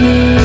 me.